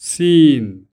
seen